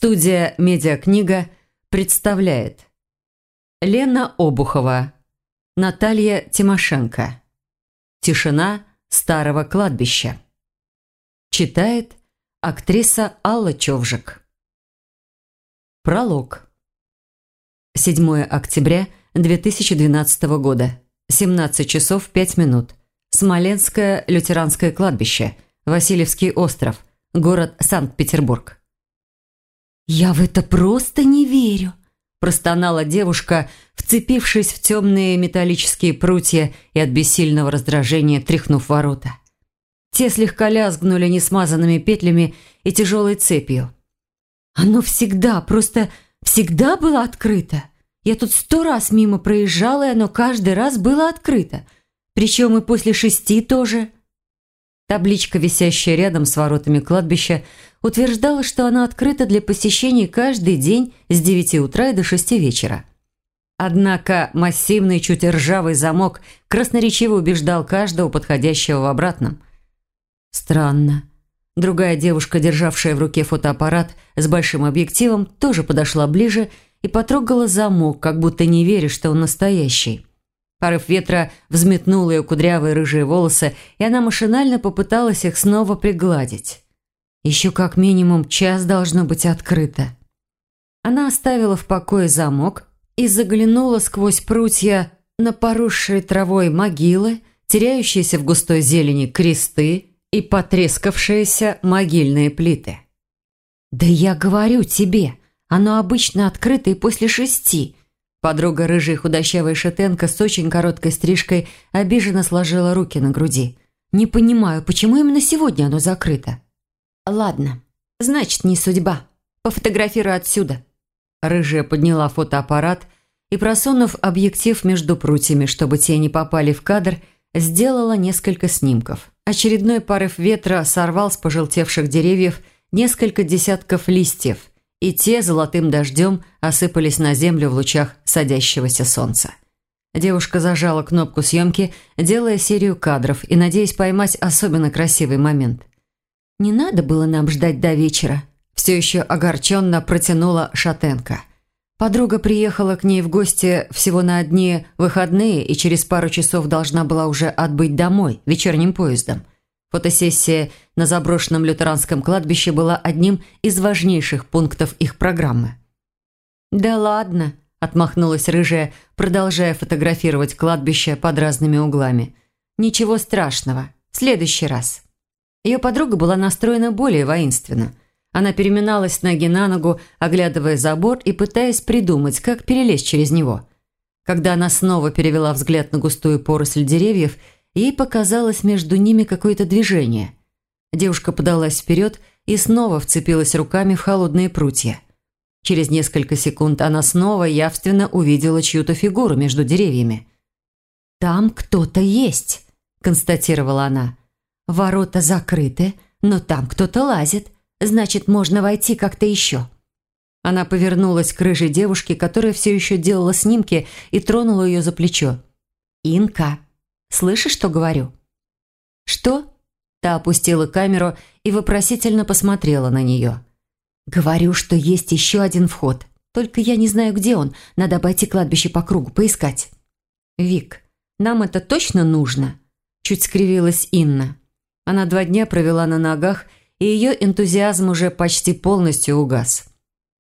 Студия «Медиакнига» представляет. Лена Обухова, Наталья Тимошенко. «Тишина старого кладбища» Читает актриса Алла Човжик. Пролог. 7 октября 2012 года. 17 часов 5 минут. Смоленское лютеранское кладбище. Васильевский остров. Город Санкт-Петербург «Я в это просто не верю», – простонала девушка, вцепившись в темные металлические прутья и от бессильного раздражения тряхнув ворота. Те слегка лязгнули несмазанными петлями и тяжелой цепью. «Оно всегда, просто всегда было открыто. Я тут сто раз мимо проезжала, и оно каждый раз было открыто. Причем и после шести тоже». Табличка, висящая рядом с воротами кладбища, утверждала, что она открыта для посещений каждый день с 9 утра и до 6 вечера. Однако массивный, чуть ржавый замок красноречиво убеждал каждого подходящего в обратном. Странно. Другая девушка, державшая в руке фотоаппарат с большим объективом, тоже подошла ближе и потрогала замок, как будто не веря, что он настоящий. Порыв ветра взметнул ее кудрявые рыжие волосы, и она машинально попыталась их снова пригладить. Еще как минимум час должно быть открыто. Она оставила в покое замок и заглянула сквозь прутья на поросшие травой могилы, теряющиеся в густой зелени кресты и потрескавшиеся могильные плиты. «Да я говорю тебе, оно обычно открыто и после шести», Подруга рыжая худощавая шатенка с очень короткой стрижкой обиженно сложила руки на груди. «Не понимаю, почему именно сегодня оно закрыто?» «Ладно, значит, не судьба. Пофотографирую отсюда». Рыжая подняла фотоаппарат и, просунув объектив между прутьями, чтобы те не попали в кадр, сделала несколько снимков. Очередной порыв ветра сорвал с пожелтевших деревьев несколько десятков листьев – и те золотым дождем осыпались на землю в лучах садящегося солнца. Девушка зажала кнопку съемки, делая серию кадров и надеясь поймать особенно красивый момент. «Не надо было нам ждать до вечера», – все еще огорченно протянула Шатенко. Подруга приехала к ней в гости всего на одни выходные и через пару часов должна была уже отбыть домой вечерним поездом – Фотосессия на заброшенном лютеранском кладбище была одним из важнейших пунктов их программы. «Да ладно», – отмахнулась рыжая, продолжая фотографировать кладбище под разными углами. «Ничего страшного. В следующий раз». Ее подруга была настроена более воинственно. Она переминалась ноги на ногу, оглядывая забор и пытаясь придумать, как перелезть через него. Когда она снова перевела взгляд на густую поросль деревьев – Ей показалось между ними какое-то движение. Девушка подалась вперед и снова вцепилась руками в холодные прутья. Через несколько секунд она снова явственно увидела чью-то фигуру между деревьями. «Там кто-то есть», – констатировала она. «Ворота закрыты, но там кто-то лазит. Значит, можно войти как-то еще». Она повернулась к рыжей девушке, которая все еще делала снимки, и тронула ее за плечо. «Инка, Слышишь, что говорю?» «Что?» Та опустила камеру и вопросительно посмотрела на нее. «Говорю, что есть еще один вход. Только я не знаю, где он. Надо обойти кладбище по кругу, поискать». «Вик, нам это точно нужно?» Чуть скривилась Инна. Она два дня провела на ногах, и ее энтузиазм уже почти полностью угас.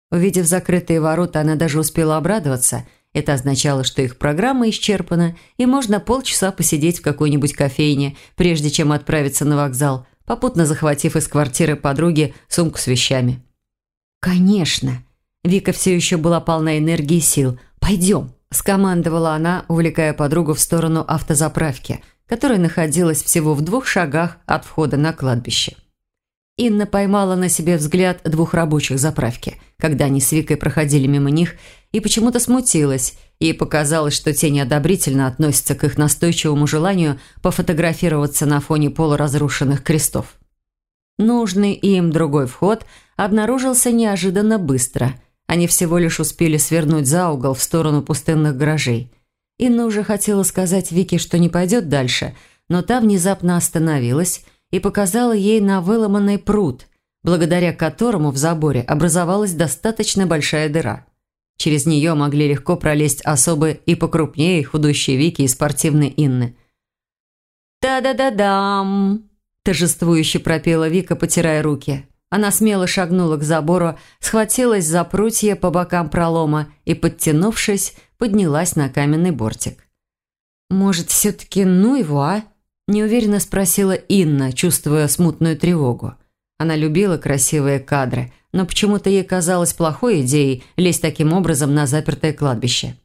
Увидев закрытые ворота, она даже успела обрадоваться – это означало, что их программа исчерпана, и можно полчаса посидеть в какой-нибудь кофейне, прежде чем отправиться на вокзал, попутно захватив из квартиры подруги сумку с вещами. «Конечно!» Вика все еще была полна энергии и сил. «Пойдем!» – скомандовала она, увлекая подругу в сторону автозаправки, которая находилась всего в двух шагах от входа на кладбище. Инна поймала на себе взгляд двух рабочих заправки, когда они с Викой проходили мимо них – и почему-то смутилась. Ей показалось, что те неодобрительно относятся к их настойчивому желанию пофотографироваться на фоне полуразрушенных крестов. Нужный им другой вход обнаружился неожиданно быстро. Они всего лишь успели свернуть за угол в сторону пустынных гаражей. Инна уже хотела сказать Вике, что не пойдет дальше, но та внезапно остановилась и показала ей на выломанный пруд, благодаря которому в заборе образовалась достаточно большая дыра. Через нее могли легко пролезть особы и покрупнее худущие Вики и спортивные Инны. «Та-да-да-дам!» – торжествующе пропела Вика, потирая руки. Она смело шагнула к забору, схватилась за прутья по бокам пролома и, подтянувшись, поднялась на каменный бортик. «Может, все-таки ну его, а?» – неуверенно спросила Инна, чувствуя смутную тревогу. Она любила красивые кадры, но почему-то ей казалось плохой идеей лезть таким образом на запертое кладбище.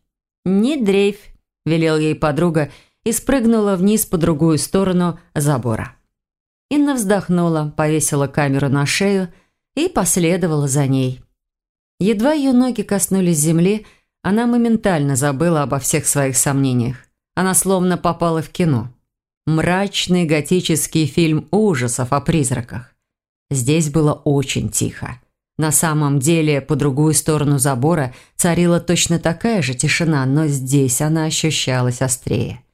«Не дрейфь», – велел ей подруга и спрыгнула вниз по другую сторону забора. Инна вздохнула, повесила камеру на шею и последовала за ней. Едва ее ноги коснулись земли, она моментально забыла обо всех своих сомнениях. Она словно попала в кино. Мрачный готический фильм ужасов о призраках. Здесь было очень тихо. На самом деле, по другую сторону забора царила точно такая же тишина, но здесь она ощущалась острее.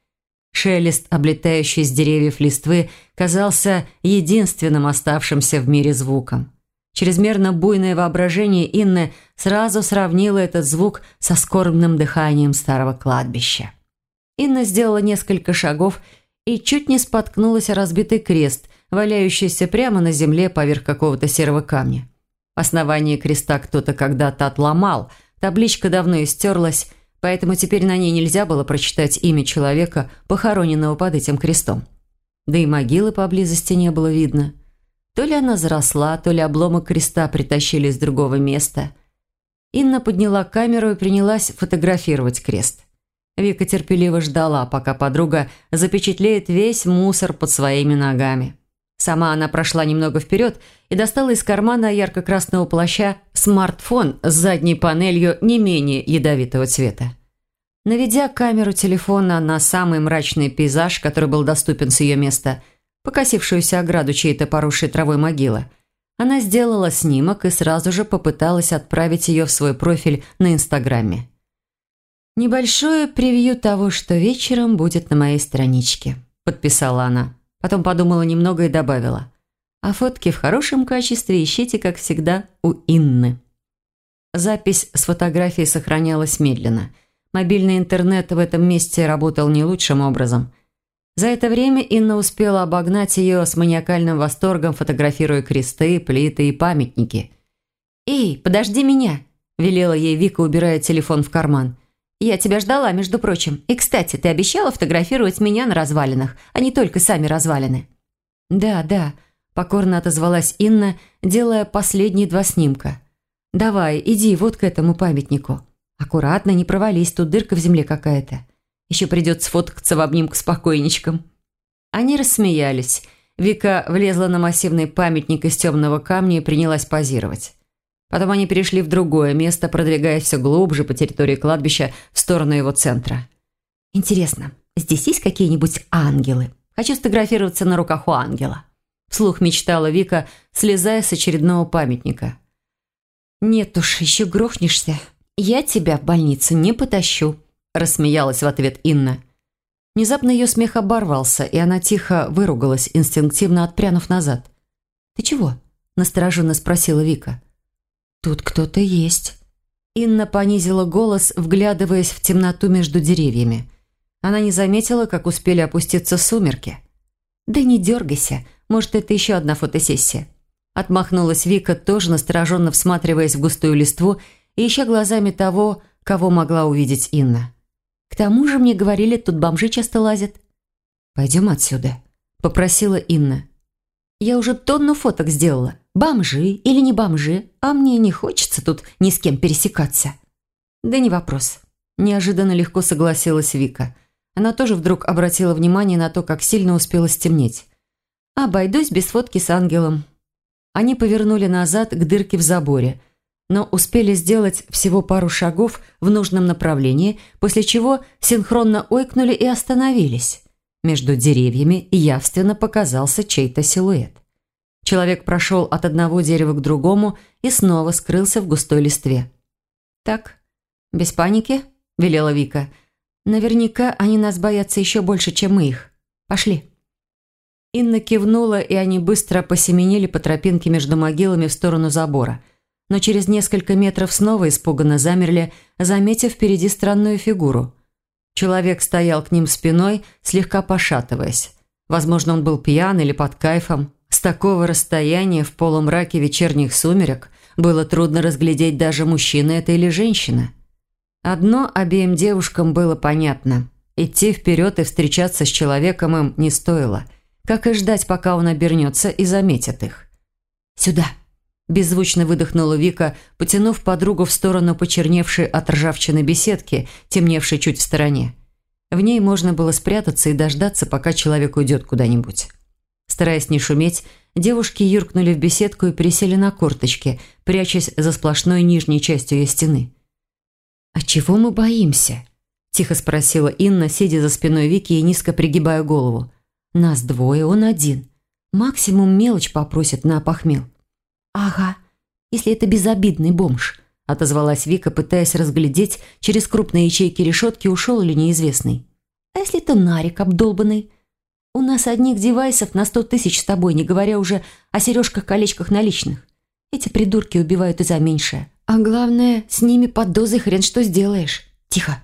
Шелест, облетающий с деревьев листвы, казался единственным оставшимся в мире звуком. Чрезмерно буйное воображение Инны сразу сравнило этот звук со скорбным дыханием старого кладбища. Инна сделала несколько шагов и чуть не споткнулась о разбитый крест, валяющийся прямо на земле поверх какого-то серого камня. Основание креста кто-то когда-то отломал, табличка давно истерлась, поэтому теперь на ней нельзя было прочитать имя человека, похороненного под этим крестом. Да и могилы поблизости не было видно. То ли она заросла, то ли обломок креста притащили из другого места. Инна подняла камеру и принялась фотографировать крест. Вика терпеливо ждала, пока подруга запечатлеет весь мусор под своими ногами. Сама она прошла немного вперед и достала из кармана ярко-красного плаща смартфон с задней панелью не менее ядовитого цвета. Наведя камеру телефона на самый мрачный пейзаж, который был доступен с ее места, покосившуюся ограду чьей-то поросшей травой могилы, она сделала снимок и сразу же попыталась отправить ее в свой профиль на Инстаграме. «Небольшое превью того, что вечером будет на моей страничке», – подписала она. Потом подумала немного и добавила. А фотки в хорошем качестве ищите, как всегда, у Инны. Запись с фотографией сохранялась медленно. Мобильный интернет в этом месте работал не лучшим образом. За это время Инна успела обогнать ее с маниакальным восторгом, фотографируя кресты, плиты и памятники. «Эй, подожди меня!» – велела ей Вика, убирая телефон в карман – «Я тебя ждала, между прочим. И, кстати, ты обещала фотографировать меня на развалинах, а не только сами развалины». «Да, да», – покорно отозвалась Инна, делая последние два снимка. «Давай, иди вот к этому памятнику. Аккуратно, не провались, тут дырка в земле какая-то. Еще придется фоткаться в обнимку с покойничком». Они рассмеялись. Вика влезла на массивный памятник из темного камня и принялась позировать. Потом они перешли в другое место, продвигаясь все глубже по территории кладбища в сторону его центра. «Интересно, здесь есть какие-нибудь ангелы? Хочу сфотографироваться на руках у ангела». Вслух мечтала Вика, слезая с очередного памятника. «Нет уж, еще грохнешься. Я тебя в больницу не потащу», – рассмеялась в ответ Инна. Внезапно ее смех оборвался, и она тихо выругалась, инстинктивно отпрянув назад. «Ты чего?» – настороженно спросила Вика. «Тут кто-то есть». Инна понизила голос, вглядываясь в темноту между деревьями. Она не заметила, как успели опуститься сумерки. «Да не дергайся, может, это еще одна фотосессия». Отмахнулась Вика, тоже настороженно всматриваясь в густую листву и ища глазами того, кого могла увидеть Инна. «К тому же мне говорили, тут бомжи часто лазят». «Пойдем отсюда», – попросила Инна. «Я уже тонну фоток сделала. Бомжи или не бомжи, а мне не хочется тут ни с кем пересекаться». «Да не вопрос». Неожиданно легко согласилась Вика. Она тоже вдруг обратила внимание на то, как сильно успела стемнеть. «Обойдусь без фотки с ангелом». Они повернули назад к дырке в заборе, но успели сделать всего пару шагов в нужном направлении, после чего синхронно ойкнули и остановились. Между деревьями явственно показался чей-то силуэт. Человек прошел от одного дерева к другому и снова скрылся в густой листве. «Так, без паники», – велела Вика. «Наверняка они нас боятся еще больше, чем мы их. Пошли». Инна кивнула, и они быстро посеменили по тропинке между могилами в сторону забора. Но через несколько метров снова испуганно замерли, заметив впереди странную фигуру. Человек стоял к ним спиной, слегка пошатываясь. Возможно, он был пьян или под кайфом. С такого расстояния в полумраке вечерних сумерек было трудно разглядеть даже мужчина это или женщина. Одно обеим девушкам было понятно. Идти вперед и встречаться с человеком им не стоило – как и ждать, пока он обернется и заметит их. «Сюда!» – беззвучно выдохнула Вика, потянув подругу в сторону почерневшей от ржавчины беседки, темневшей чуть в стороне. В ней можно было спрятаться и дождаться, пока человек уйдет куда-нибудь. Стараясь не шуметь, девушки юркнули в беседку и присели на корточки, прячась за сплошной нижней частью ее стены. «А чего мы боимся?» – тихо спросила Инна, сидя за спиной Вики и низко пригибая голову. Нас двое, он один. Максимум мелочь попросит на похмел. «Ага, если это безобидный бомж», – отозвалась Вика, пытаясь разглядеть, через крупные ячейки решетки ушел или неизвестный. «А если это нарик обдолбанный? У нас одних девайсов на сто тысяч с тобой, не говоря уже о сережках-колечках наличных. Эти придурки убивают и за меньшее. А главное, с ними под дозой хрен что сделаешь. Тихо».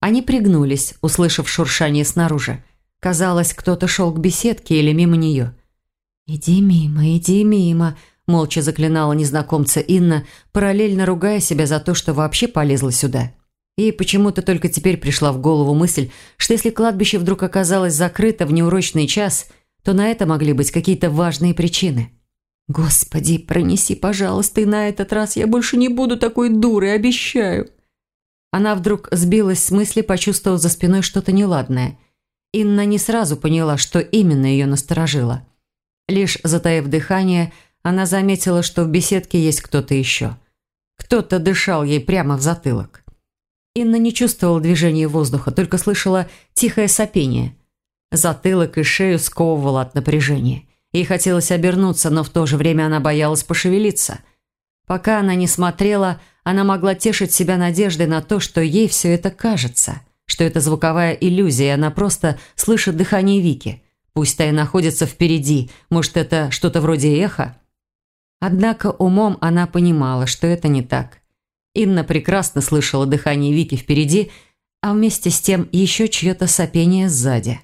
Они пригнулись, услышав шуршание снаружи. Казалось, кто-то шел к беседке или мимо нее. «Иди мимо, иди мимо», – молча заклинала незнакомца Инна, параллельно ругая себя за то, что вообще полезла сюда. И почему-то только теперь пришла в голову мысль, что если кладбище вдруг оказалось закрыто в неурочный час, то на это могли быть какие-то важные причины. «Господи, пронеси, пожалуйста, и на этот раз я больше не буду такой дурой, обещаю». Она вдруг сбилась с мысли, почувствовав за спиной что-то неладное – Инна не сразу поняла, что именно ее насторожило. Лишь затаив дыхание, она заметила, что в беседке есть кто-то еще. Кто-то дышал ей прямо в затылок. Инна не чувствовала движения воздуха, только слышала тихое сопение. Затылок и шею сковывало от напряжения. Ей хотелось обернуться, но в то же время она боялась пошевелиться. Пока она не смотрела, она могла тешить себя надеждой на то, что ей все это кажется – что это звуковая иллюзия, она просто слышит дыхание Вики. Пусть та и находится впереди, может, это что-то вроде эха? Однако умом она понимала, что это не так. Инна прекрасно слышала дыхание Вики впереди, а вместе с тем еще чье-то сопение сзади.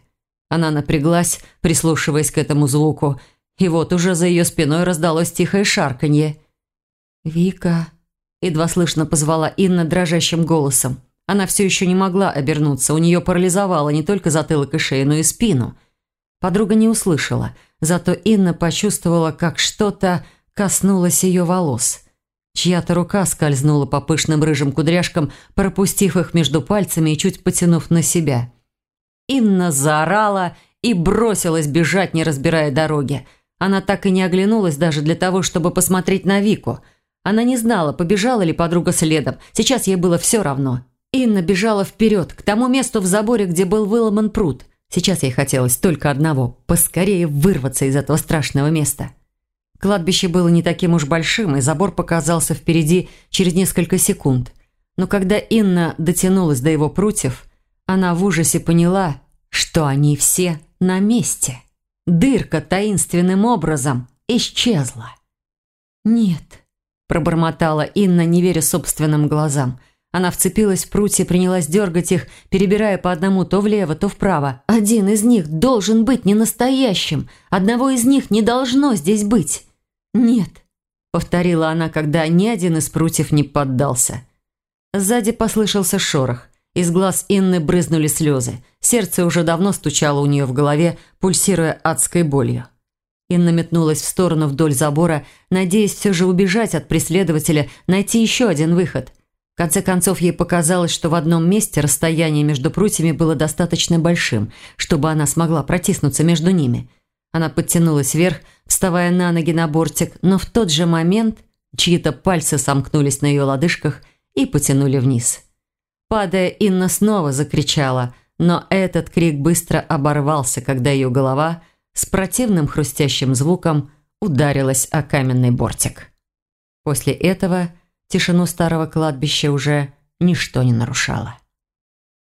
Она напряглась, прислушиваясь к этому звуку, и вот уже за ее спиной раздалось тихое шарканье. «Вика», – едва слышно позвала Инна дрожащим голосом. Она все еще не могла обернуться, у нее парализовало не только затылок и шею, но и спину. Подруга не услышала, зато Инна почувствовала, как что-то коснулось ее волос. Чья-то рука скользнула по пышным рыжим кудряшкам, пропустив их между пальцами и чуть потянув на себя. Инна заорала и бросилась бежать, не разбирая дороги. Она так и не оглянулась даже для того, чтобы посмотреть на Вику. Она не знала, побежала ли подруга следом. Сейчас ей было все равно. Инна бежала вперед, к тому месту в заборе, где был выломан пруд. Сейчас ей хотелось только одного – поскорее вырваться из этого страшного места. Кладбище было не таким уж большим, и забор показался впереди через несколько секунд. Но когда Инна дотянулась до его прутьев, она в ужасе поняла, что они все на месте. Дырка таинственным образом исчезла. «Нет», – пробормотала Инна, не веря собственным глазам – она вцепилась в прутья принялась дергать их, перебирая по одному то влево, то вправо. «Один из них должен быть не настоящим. Одного из них не должно здесь быть». «Нет», — повторила она, когда ни один из прутьев не поддался. Сзади послышался шорох. Из глаз Инны брызнули слезы. Сердце уже давно стучало у нее в голове, пульсируя адской болью. Инна метнулась в сторону вдоль забора, надеясь все же убежать от преследователя, найти еще один выход — в конце концов, ей показалось, что в одном месте расстояние между прутьями было достаточно большим, чтобы она смогла протиснуться между ними. Она подтянулась вверх, вставая на ноги на бортик, но в тот же момент чьи-то пальцы сомкнулись на ее лодыжках и потянули вниз. Падая, Инна снова закричала, но этот крик быстро оборвался, когда ее голова с противным хрустящим звуком ударилась о каменный бортик. После этого Тишину старого кладбища уже ничто не нарушало.